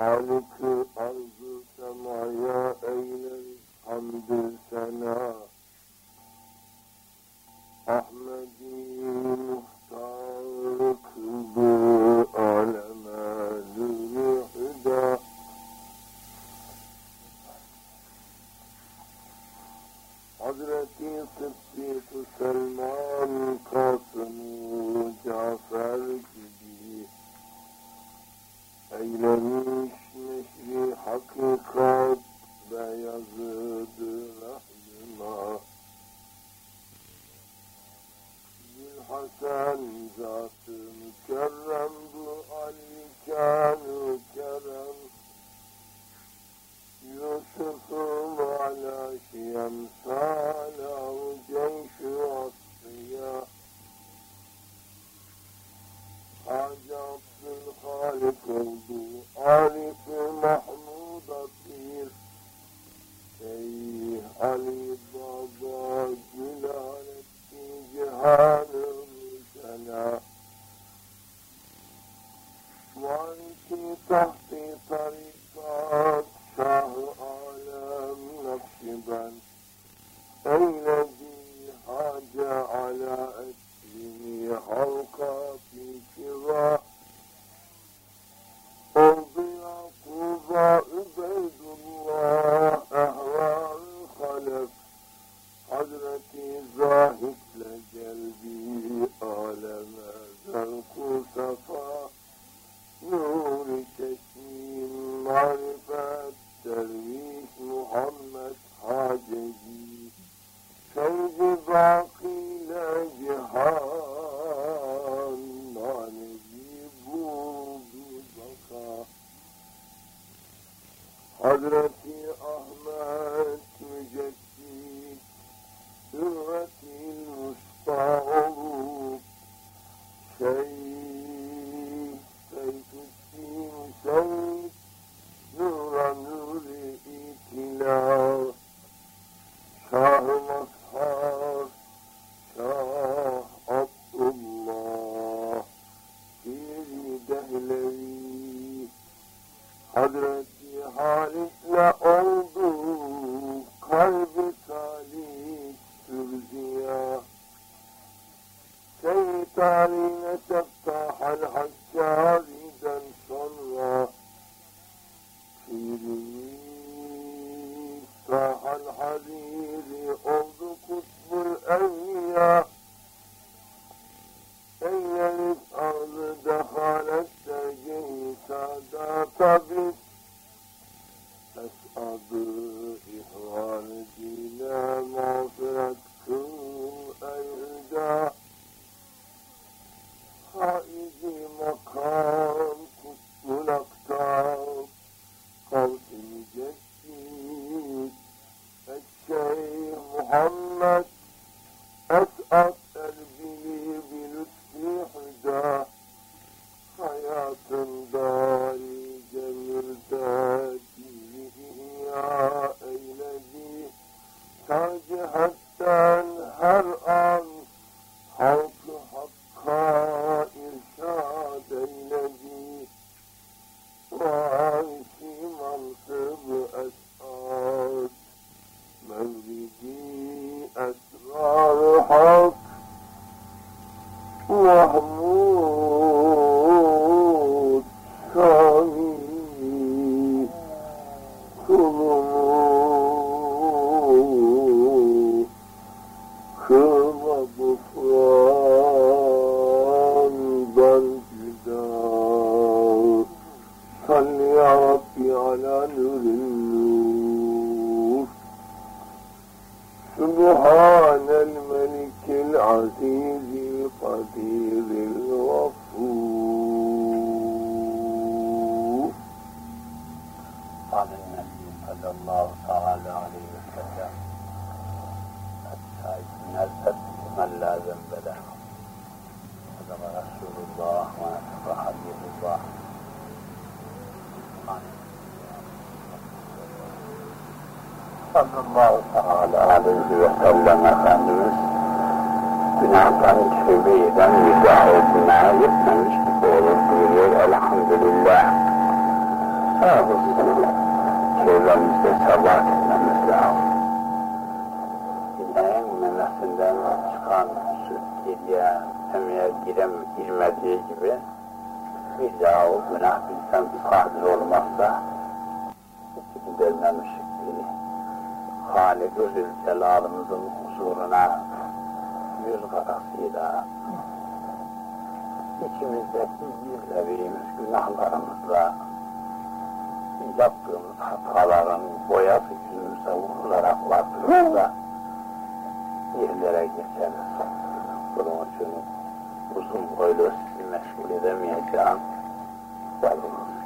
how will sallallahu teala aleyhi ve sellem Efendimiz günahları tövbe eden müdahale günahı yetmemiş gibi olur buyuruyor elhamdülillah. hafız çevremizde sabah etmemiz lazım. İneğin memesinden çıkan süt geriye emeğe girem, girmediği gibi bir daha o günah bizden sadir olmazsa hiç gidermemişik biri. Halik-ı Zülcelal'ımızın huzuruna yüz karasıyla içimizdeki gizlediğimiz günahlarımızla yaptığımız hataların boyası yüzümüze vurularak vardığımızda yerlere geçeriz. Bunun için uzun boylu sizi meşgul edemeyeceğim. Yalnız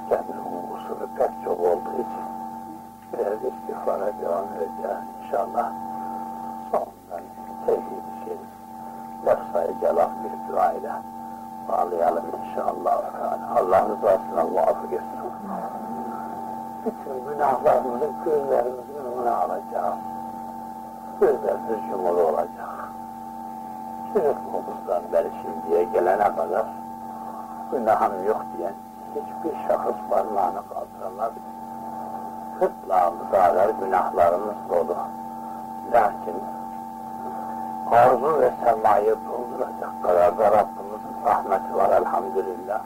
kendinin kusuru pek çok olduğu için biraz istiğfara devam edeceğiz inşallah. Sonundan tevhid-i şerif, lafzayı celaf bir duayla bağlayalım inşallah. Allah rızasına muvaffak etsin. Bütün günahlarımızı gözlerimizin önüne alacağız. Gözlerimiz yumulu olacak. Çocukluğumuzdan beri şimdiye gelene kadar günahım yok diyen hiçbir şahıs parmağını kaldıramaz. Kırtlağımız ağlar, günahlarımız dolu. Lakin arzu ve semayı dolduracak kadar da Rabbimizin rahmeti var elhamdülillah.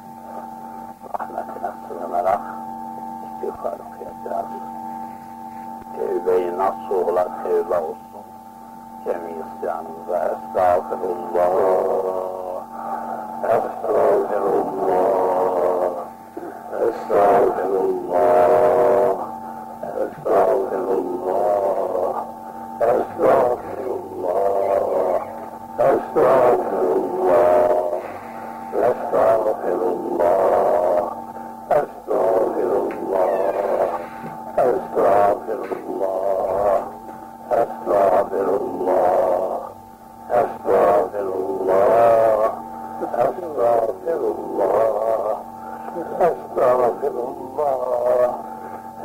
Rahmetine sığınarak istiğfar okuyacağız. Tevbe-i nasuhla tevbe olsun. Cemi isyanımıza estağfirullah. Estağfirullah. Estağfirullah. أستغفر الله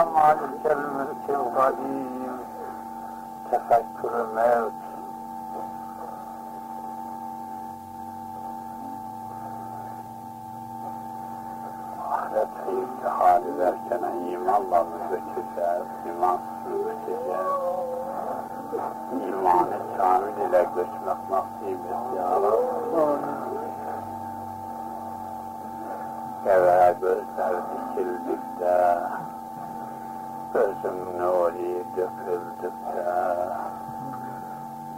Selam aleykel mülkül kadim, tefekkürü mevt. Ahiret ve imtihan ederken imanla müzekeceğiz, imansız müzekeceğiz. İmanı kamil ile göçmek nasip et ya Rabbi. Eve gözler dikildikçe, Sözün oli döküldükçe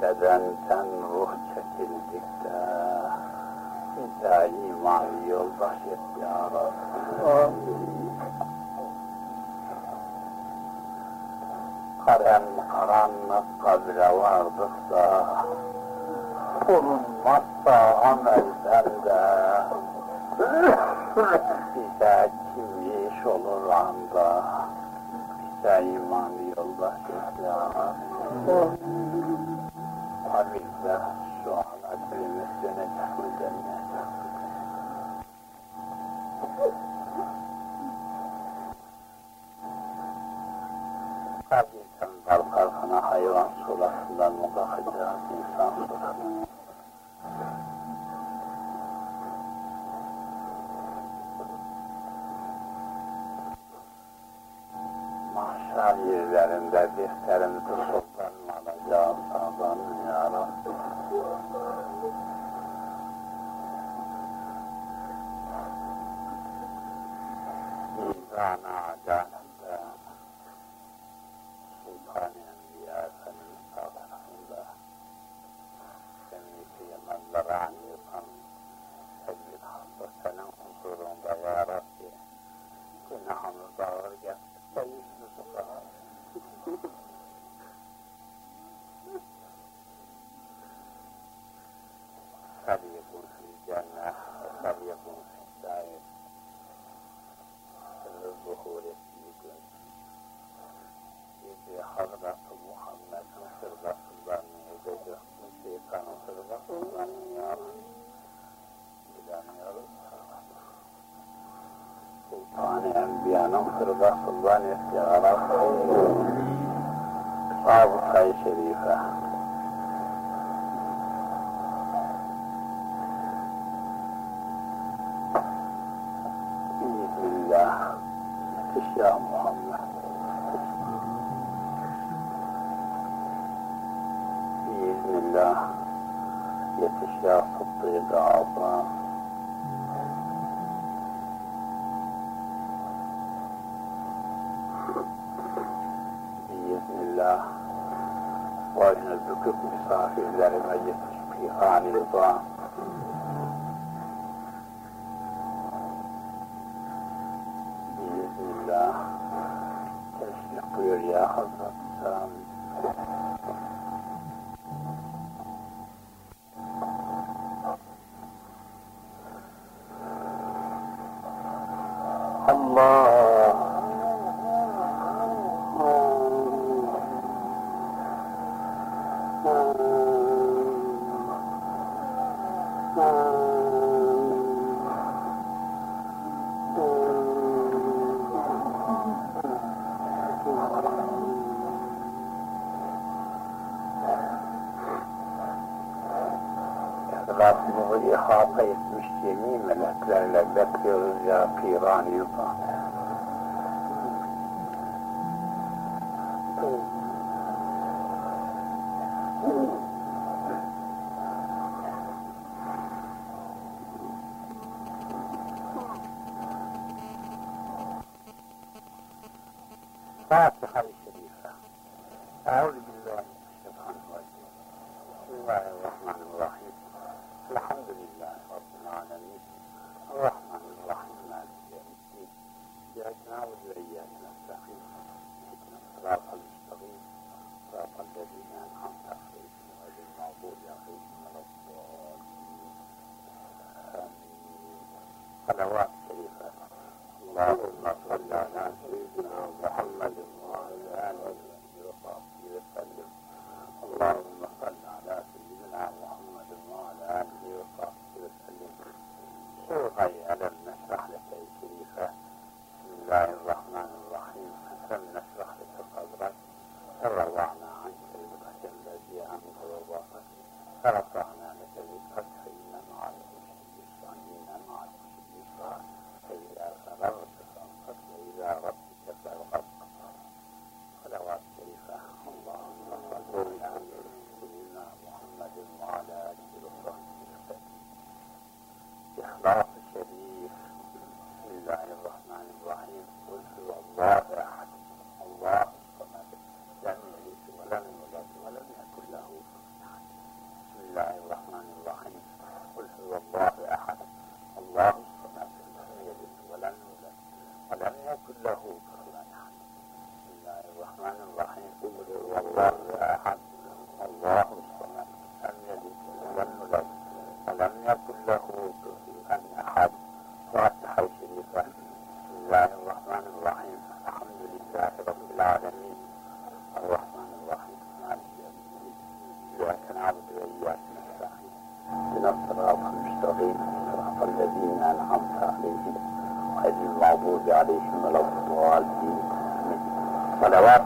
Bedenden ruh çekildikçe Bize iman yoldaş et ya Rabbi. Amin Karan karanlık kabre vardıksa Bulunmazsa amelden de. Bize kim iş olur anda? Şaivan yoldaş ihtiyar. Habibler şairlerinde defterin tutuklanmayacağı adam ya Rabbi. İmran ağaca الأنبياء ننصر ضعف الظن استعارات بعض شريفة. وأجنبكم بصافي لا ميت في خان الإطعام الصلوات الشريفة اللهم صل على سيدنا محمد وعلى آله وصحبه وسلم. اللهم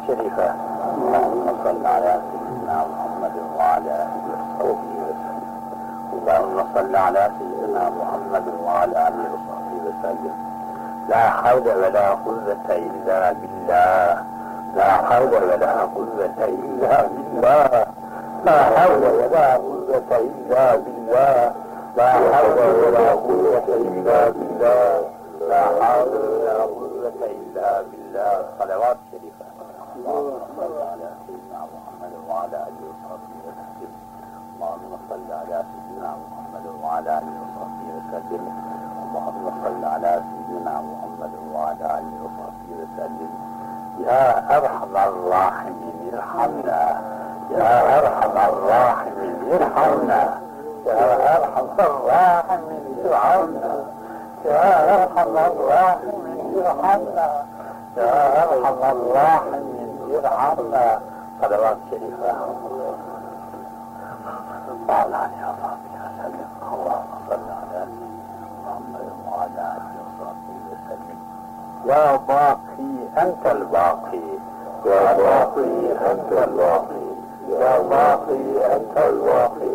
شريفة اللهم صل على سيدنا محمد وعلى آله وصحبه وسلم. اللهم صل على سيدنا محمد وعلى آله وصحبه وسلم. لا حول ولا قوة إلا بالله. لا حول ولا قوة إلا بالله. لا حول ولا قوة إلا بالله. لا حول ولا قوة إلا بالله. لا حول ولا قوة إلا بالله. صلوات شريفة اللهم صل على سيدنا محمد وعلى آله وصحبه وسلم. اللهم صل على سيدنا محمد وعلى آله وصحبه وسلم. اللهم صل على سيدنا محمد وعلى آله وصحبه وسلم. يا أرحم الراحمين ارحمنا. يا أرحم الراحمين ارحمنا. يا أرحم الراحمين ارحمنا. يا أرحم الراحمين ارحمنا. يا أرحم الراحمين ارحمنا. صلوات شريفة. وعلى آله وصحبه وسلم اللهم صل على محمد وعلى آله وسلم. يا باقي أنت الباقي. يا باقي أنت الباقي. يا باقي أنت الباقي.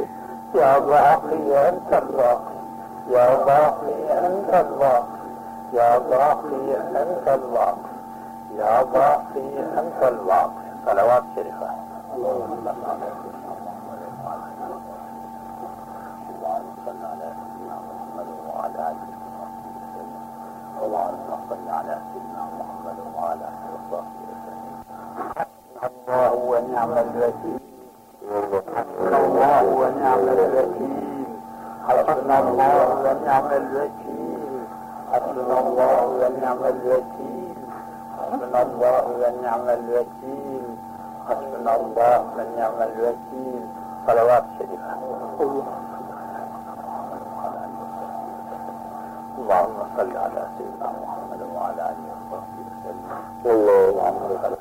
يا باقي أنت الباقي. يا باقي أنت الباقي. يا باقي أنت الباقي. يا باقي أنت الباقي. صلوات شريفة اللهم صل على سيدنا محمد وعلى آله وصحبه وسلم الله ونعم الله ونعم الله ونعم الله ونعم الوكيل. حسبنا الله ونعم الوكيل. حسبنا الله ونعم الوكيل صلوات شريفة. اللهم صل على سيدنا محمد وعلى آله وصحبه وسلم. اللهم صل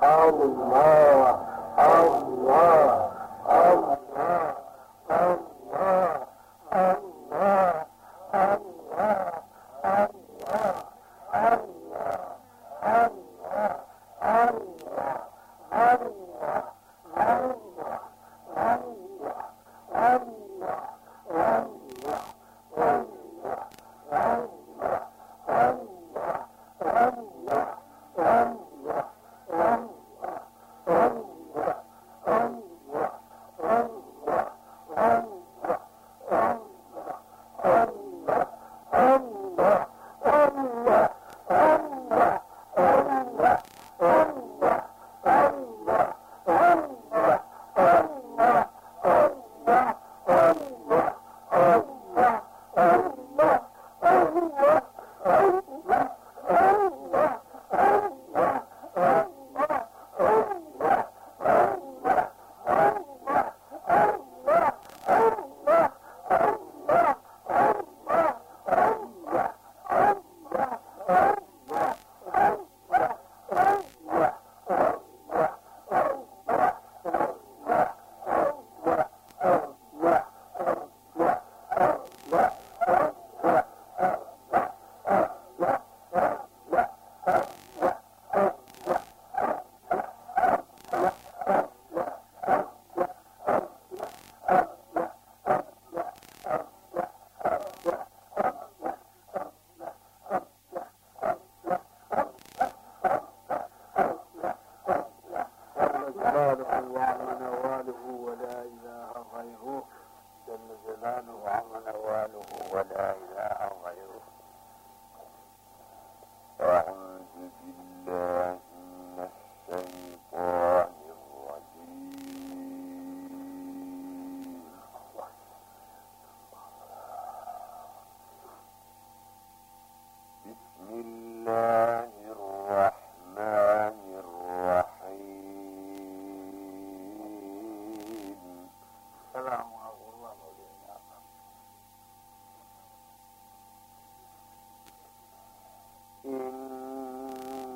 Allah, Allah,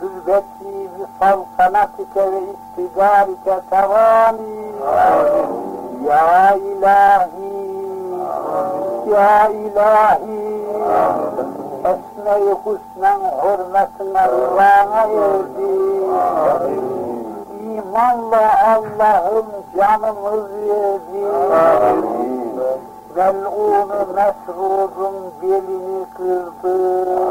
hüvveti visal kanatike ve iktidarike tevani. Ya ilahi, ya ilahi, esne-i husnen hürmetine rivana erdi. İmanla Allah'ım canımız yedi. Mel'un-u mesrurun belini kırdı.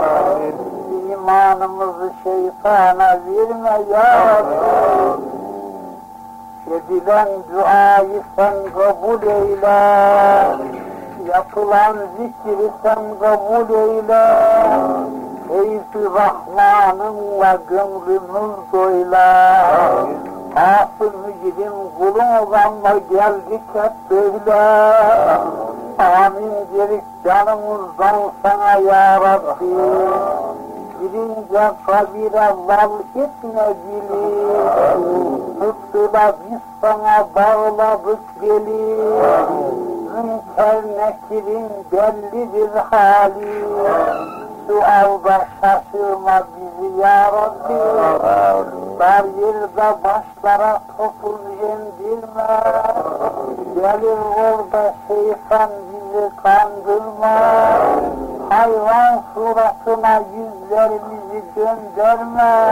Amin. İmanımızı şeytana verme ya Rabbi. Edilen duayı sen kabul eyle. Yapılan zikri sen kabul eyle. Feyzi Rahman'ınla gönlümüz doyla. Asıl mücidim kulun olanla geldik hep böyle. Amin dedik canımızdan sana ya Rabbi. Girince kabire val etme bilir. Tuttular biz sana bağladık beli. Münker nekirin bellidir hali. Sualda şaşırma bizi ya Rabbi. Dar yerde başlara topun indirme. Gelir orada şeytan bizi kandırma. Hayvan suratına yüzlerimizi gönderme.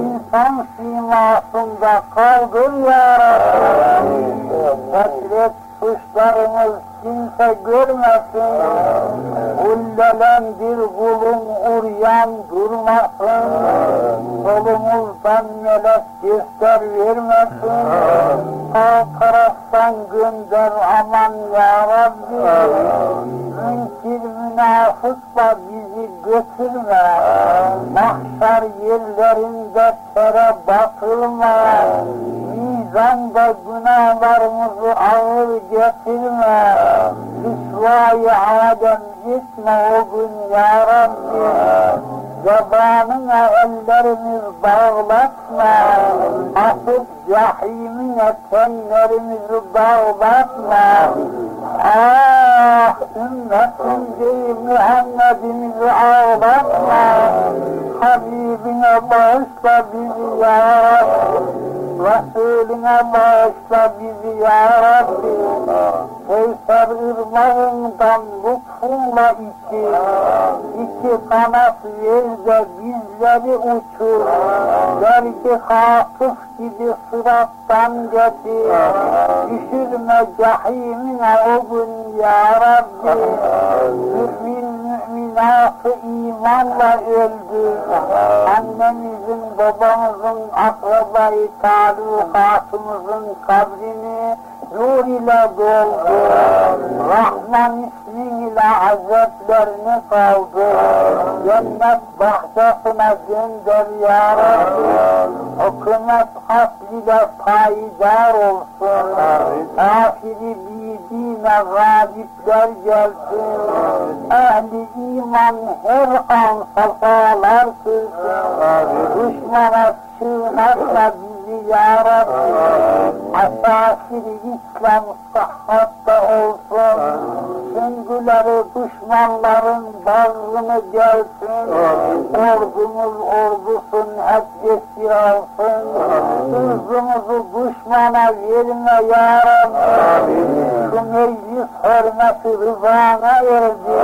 İnsan simasında kaldır ya Rabbi. Hasret suçlarımız kimse görmesin. Hullelendir kulun uryan durmasın. Solumuzdan melek göster vermesin. Sağ taraftan gönder aman ya Rabbi. Münkir münafıkla bizi götürme. Mahşer yerlerinde tere batırma. Mizanda günahlarımızı ağır getirme. Rüsvayı Adem o gün ya Rabbi. Zabanına ellerimiz bağlatma. Atıp cahimine tenlerimizi bağlatma. Ah ümmetin değil Muhammed'imizi ağlatma. Habibine bağışla bizi ya Rabbi. Resulüne bağışla bizi ya Rabbi. Kevser ırmağından lütfunla içi. İki kanat ver de bizleri uçur. Belki hafif gibi sırattan getir. Düşürme cahimine o gün ya Rabbi. Mümin müminatı imanla öldü. Annemizin, babamızın, akrabayı, talukatımızın kabrini nur ile doldu. Rahman ismiyle azaplerini kaldı. Cennet bahçesine gönder ya Rabbi. Hükümet hasliyle payidar olsun. Kafiri bildiğine galipler gelsin. Ehli iman her an safalar kılsın. Düşmana bizi ya Rabbi. İslam sıhhatta olsun. Süngüleri düşmanların bağrını gelsin. Ordumuz ordusun hep esir alsın. Hızımızı düşmana verme ya Rabbi. Şu meclis hürmeti rızana erdi.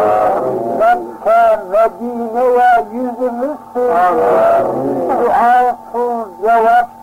Mekke, Medine'ye yüzümüzsün. Duasız,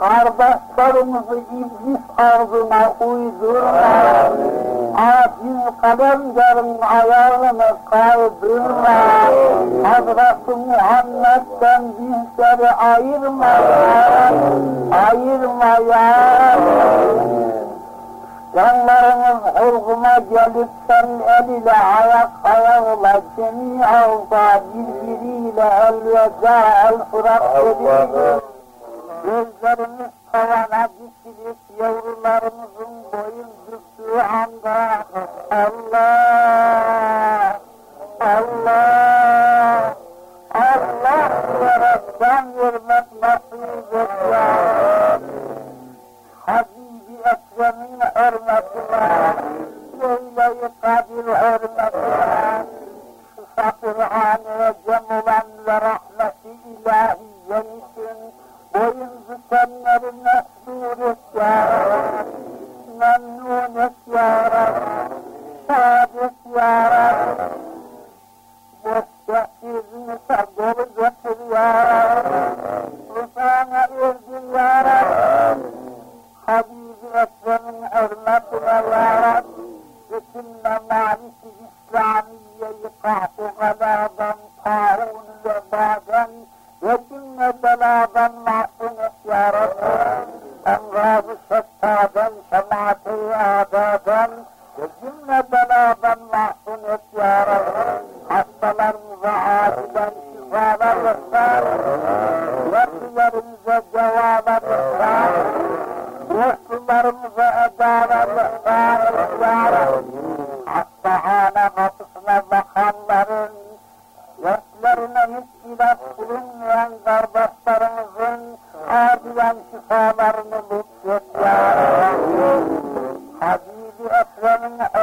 Kardeşlerimizi iblis arzuna uydurma. Aciz kalemlerin ayağını kaydırma. Hazreti Muhammed'den bizleri ayırma ya. Ayırma ya. Canlarımız hulguma gelip sen el ile ayak ayağla cemi avda birbiriyle el ve el fırat dediğimiz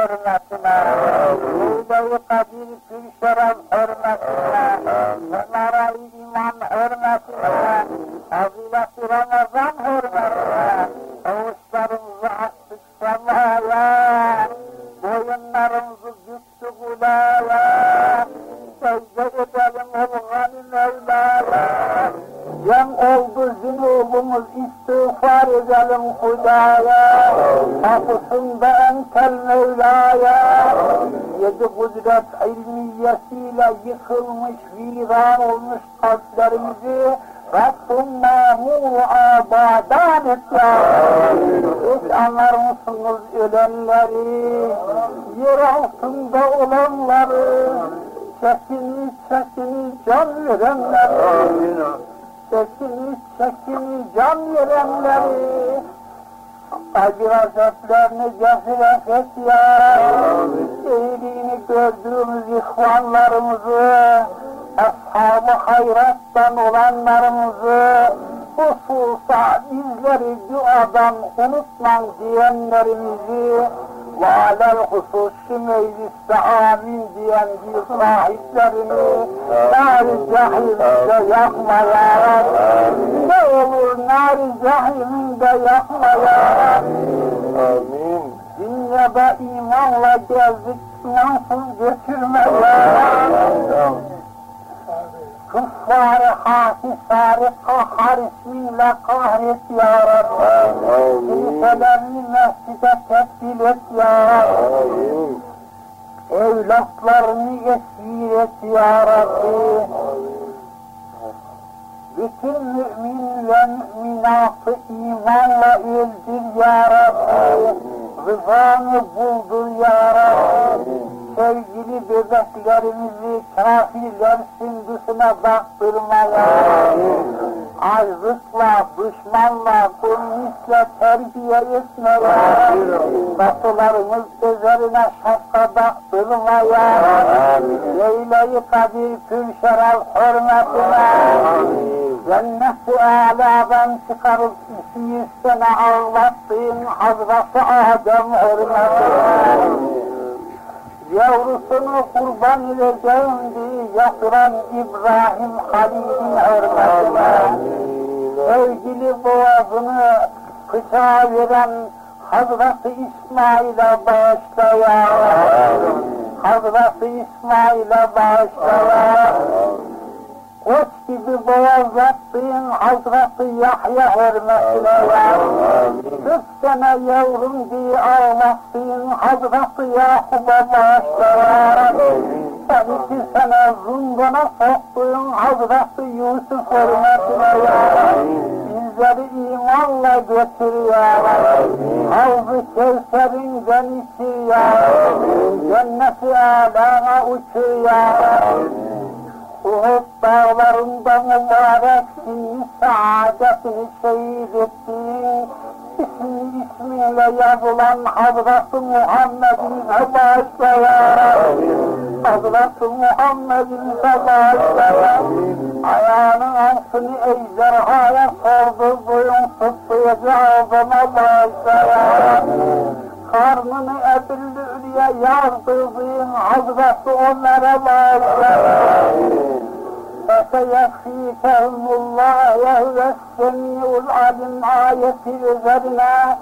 internacional. Et ya İyiliğini gördüğümüz ihvanlarımızı, ashab-ı hayrattan olanlarımızı, hususa bizleri duadan unutmam diyenlerimizi, ve alel hususi mecliste amin diyen bir sahiplerini nar-ı cahimde yakma ya. Ne olur nar-ı cahiminde yakma ya Rabbi. Amin. Dünyada imanla gezdik, imansız götürme ya. Kuffar-ı hasisar-ı kahhar isminle kahret ya Rabbi. Kiliselerini mescide tebdil et ya Rabbi. Evlatlarını esir et ya Rabbi. Bütün mümin ve müminatı imanla öldür ya Rabbi. Rabbi. Sevgili bebeklerimizi kafirler sündüsüne baktırma ya Rabbi. Arzıkla, düşmanla, komünistle terbiye etme ya Rabbi. Batılarımız üzerine şapka baktırma ya Rabbi. Leyle-i Kadir Pürşeral hürmetine. Cennet-i Ala'dan çıkarıp yüz sene ağlattığın Hazreti Adem hürmetine. Yavrusunu kurban edeceğim diye yatıran İbrahim Halil'in hürmetine. Sevgili boğazını bıçağa veren Hazreti İsmail'e bağışla ya. Hazreti İsmail'e bağışla ya. Koç gibi boğazlattığın Hazreti Yahya hürmetine ya. Kırk sene yavrum diye ağlattığın Hazreti Yakub'a bağışla ya Rabbi. Sen iki sene zindana soktuğun Hazreti Yusuf hürmetine ya Rabbi. Bizleri imanla götür ya Rabbi. Havz-ı Kevser'inden içir ya Rabbi. Cennet-i alana uçur ya Rabbi. Uhud dağlarında mübarek saadetini şehit ettiğin ismi isminle yazılan Hazreti Muhammed'in Rabbi. Hazreti Muhammed'in Rabbi. Ayağının altını ejderhaya sordu, boyun tuttuğu ağzına bağışla ya Rabbi. Karnını ebillüye yazdırdığın Hazreti Ömer'e bağışla. فَسَيَكْفِيكَهُمُ اللّٰهُ وَهُوَ السَّمِيعُ الْعَلِيمُ ayeti üzerine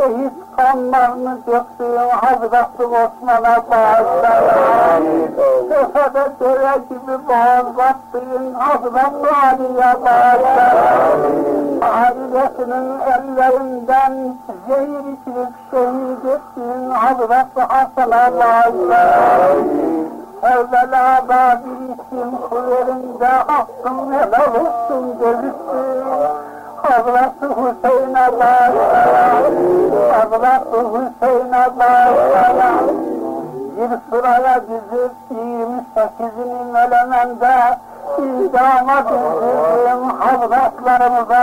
şehit kanlarını döktüğün Hazreti Osman'a bağışlayın. Kefede deve gibi boğazlattığın Hazreti Ali'ye bağışlayın. Ailesinin ellerinden zehir içilip şehit ettiğin Hazreti Hasan'a bağışlayın. Evvela bir isim kullarında hakkın helal olsun gözüksün. Hazreti Hüseyin'e bağışlayan, Hazreti Hüseyin'e bağışlayan. Bir sıraya dizip 28'ini melemende idama dizdiğim hazretlerimize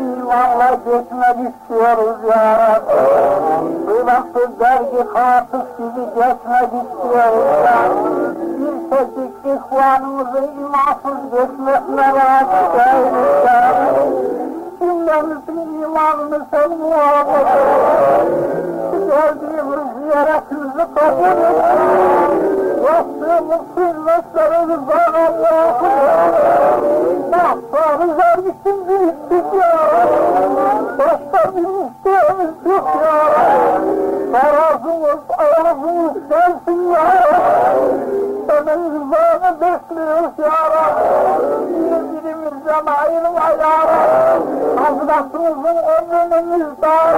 imanla geçmek istiyoruz ya Rabbi. Kıymetli dergi hatıf gibi geçmek istiyoruz ya الإخوان والذين معصوا جسمنا لا تكاين الشام إلا مثل إمام مسلم ورب الهدي برزيارة الزقاق والإسلام et. Yaptığımız hizmetleri rızan Allah'ım. Mahtarı zar için büyüttük ya. Başka bir isteğimiz yok ya. Tarazımız, ağzımız sensin ya. Senin rızanı bekliyoruz ya Rabbi. Birbirimizden ayrılma ya Rabbi. Hazretimizin ömrünü müjdat.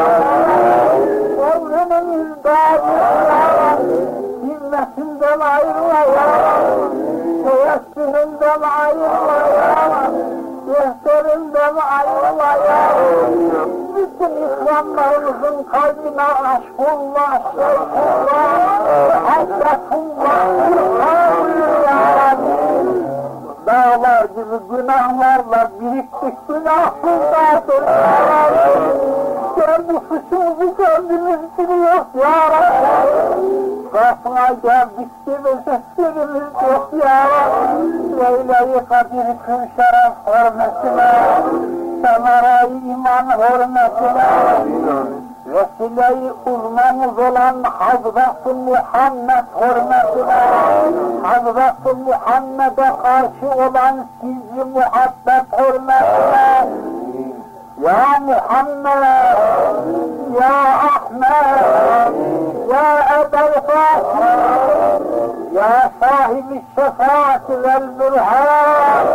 Ömrünü müjdat ya Rabbi. Himmetinden ayrılma ya Rabbi. Teyassüründen ayrılma ya Rabbi. Defterinden ayrılma ya Rabbi. Bütün İslamlarımızın kalbine aşkullah, şeyhullah, hasretullah, ilhamı ya Rabbi. dağlar gibi günahlarla biriktik günahsızlardır ya Rabbi. Kendi suçumuzu kendimiz biliyoruz ya Rabbi. Kapına geldik gibi seslerimiz yok ya. Leyla-i Kadir kıl şeref hürmetine, Semerayı iman hürmetine, Vesile-i uzmamız olan Hazreti Muhammed hürmetine, Hazreti Muhammed'e karşı olan sizi muhabbet hürmetine, Ya Muhammed, bürhan,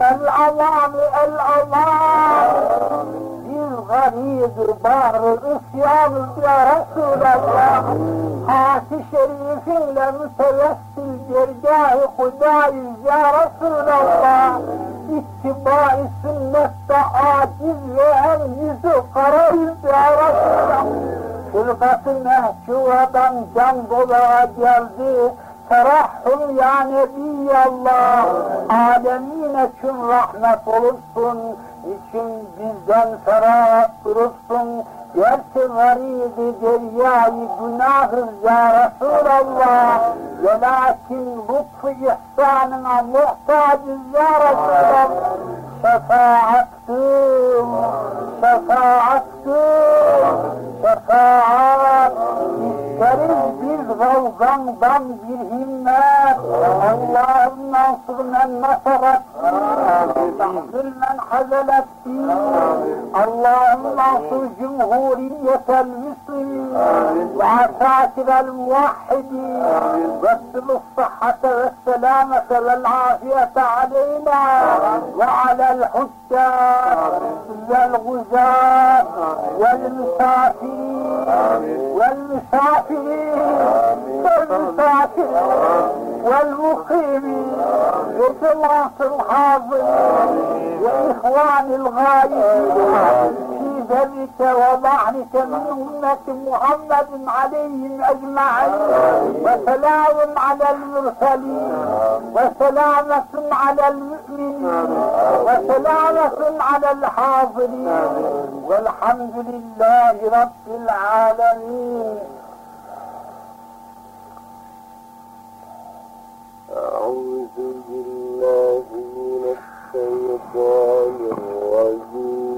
el-aman, el-aman, biz garidir bağrı isyanız ya Resulallah. Hasi şerifinle mütevessil dergâh-ı hudâiz ya Resulallah. İttiba-i sünnette aciz ve engiz-i karayız ya Resulallah. Fırkatı mehcuvadan can dolağa geldi. Terahhum ya Nebiyallah. Alemin için rahmet olursun. için bizden ferah durursun. Gerçi garib-i deryayı günahız ya Resulallah. Velakin lütfu ihsanına muhtacız ya Resulallah. Şefaattim, şefaattim, şefaat. İsteriz biz gavgandan bir himmet. Allah'ım nasırmen nasarattin, tahsirmen hazelettin. Allah'ım nasır cumhur جمهورية المسلمين وعساكر الموحدين واسل الصحة والسلامة والعافية علينا. وعلى الحجاج والغزاة والمسافرين. والمسافرين. والمسافرين. والمقيمين. وجماعة الحاضرين. وإخوان الغائبين ذلك وضعنك من أمة محمد عليهم أجمعين. وسلام على المرسلين. وسلامة على المؤمنين. وسلامة على الحاضرين. والحمد لله رب العالمين. أعوذ بالله من الشيطان الرجيم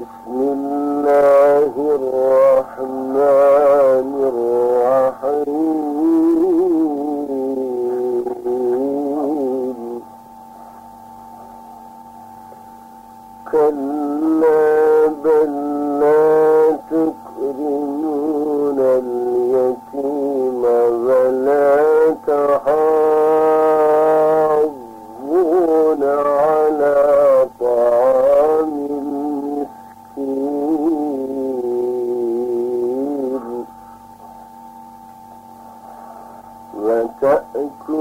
بسم الله الرحمن الرحيم كلا بل لا تكرمون اليتيم ولا تحاضون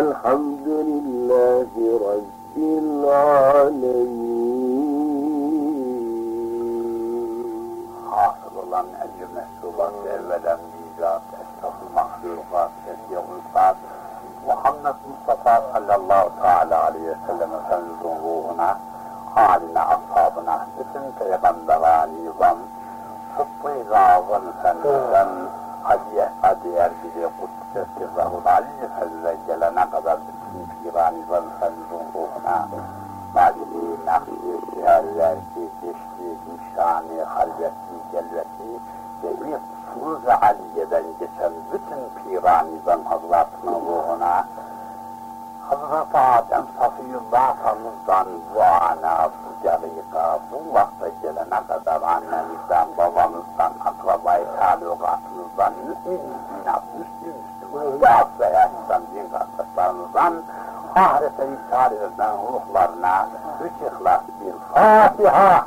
والحمد لله رب العالمين hasıl olan ecr mesubat evvelen bizzat esnafı mahlukat esnafı saat Muhammed Mustafa sallallahu teala aleyhi ve sellem Efendimizin ruhuna haline, ashabına, bütün peygamberâ nizam, sıdkı razın efendimizden Hadiye, Hadiyer bizi Kudüs'e sirrahul Ali Efendimiz'e gelene kadar bütün pirâ nizam Efendimizin ruhuna Nadili, nakli, şehirlerki, geçti, nişani, halveti, celveti ve bir Furuz-ı Aliye'den geçen bütün pirâ nizam hazretinin ruhuna Hazreti Adem Safiyullah Efendimiz'den bu ana, carika, bu vakte gelene kadar annemizden, babamızdan, akrabayı talukatımızdan, mümin, müminat, müslüm, müslüman, ve İslam din kardeşlerimizden ahirete ithal edilen ruhlarına üç ihlas bir Fatiha.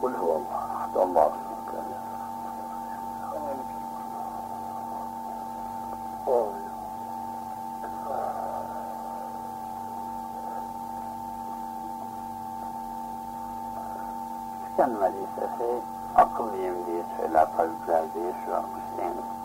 Kul huvallahu ahad, şey akıllıyım diye söyler, tabipler diye şu an Hüseyin.